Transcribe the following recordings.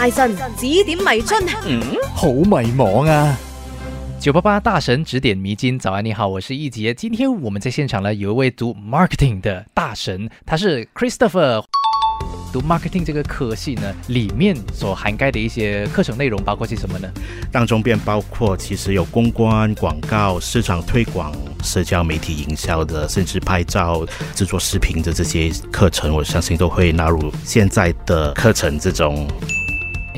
大神指点迷津，嗯，好迷茫啊！九八八大神指点迷津，早安，你好，我是易杰。今天我们在现场呢，有一位读 marketing 的大神，他是 Christopher。读 marketing 这个科系呢，里面所涵盖的一些课程内容包括些什么呢？当中便包括其实有公关、广告、市场推广、社交媒体营销的，甚至拍照、制作视频的这些课程，我相信都会纳入现在的课程这种。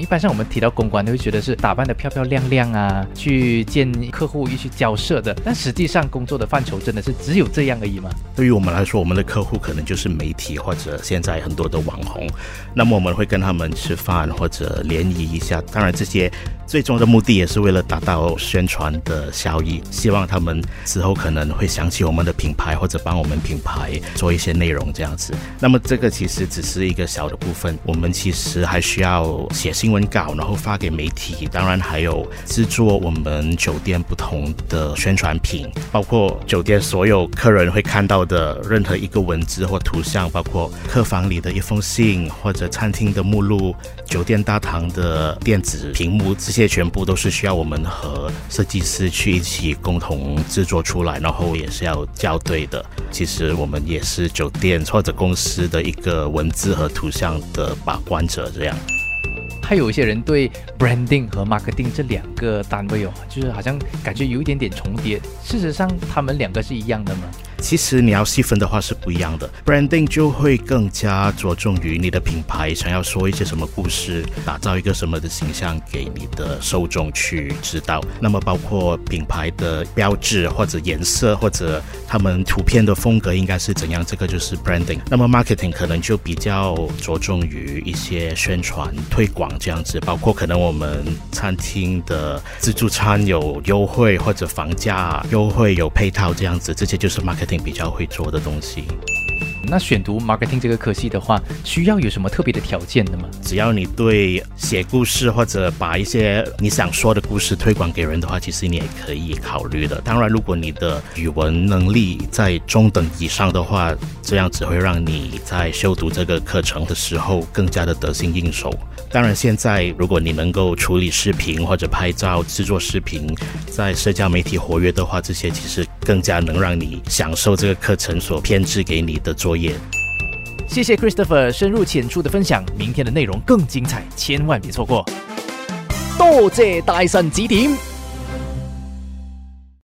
一般上我们提到公关，都会觉得是打扮的漂漂亮亮啊，去见客户一去交涉的。但实际上工作的范畴真的是只有这样而已吗？对于我们来说，我们的客户可能就是媒体或者现在很多的网红，那么我们会跟他们吃饭或者联谊一下。当然这些。最终的目的也是为了达到宣传的效益，希望他们之后可能会想起我们的品牌，或者帮我们品牌做一些内容这样子。那么这个其实只是一个小的部分，我们其实还需要写新闻稿，然后发给媒体，当然还有制作我们酒店不同的宣传品，包括酒店所有客人会看到的任何一个文字或图像，包括客房里的一封信，或者餐厅的目录、酒店大堂的电子屏幕这些。这全部都是需要我们和设计师去一起共同制作出来，然后也是要校对的。其实我们也是酒店或者公司的一个文字和图像的把关者，这样。还有一些人对 branding 和 marketing 这两个单位哦，就是好像感觉有一点点重叠。事实上，他们两个是一样的吗？其实你要细分的话是不一样的，branding 就会更加着重于你的品牌想要说一些什么故事，打造一个什么的形象给你的受众去知道。那么包括品牌的标志或者颜色或者他们图片的风格应该是怎样，这个就是 branding。那么 marketing 可能就比较着重于一些宣传推广这样子，包括可能我们餐厅的自助餐有优惠或者房价优惠有配套这样子，这些就是 marketing marketing。比较会做的东西。那选读 marketing 这个科系的话，需要有什么特别的条件的吗？只要你对写故事或者把一些你想说的故事推广给人的话，其实你也可以考虑的。当然，如果你的语文能力在中等以上的话，这样只会让你在修读这个课程的时候更加的得心应手。当然，现在如果你能够处理视频或者拍照、制作视频，在社交媒体活跃的话，这些其实更加能让你享受这个课程所编制给你的作业。谢谢 Christopher 深入浅出的分享，明天的内容更精彩，千万别错过。多谢大神指点。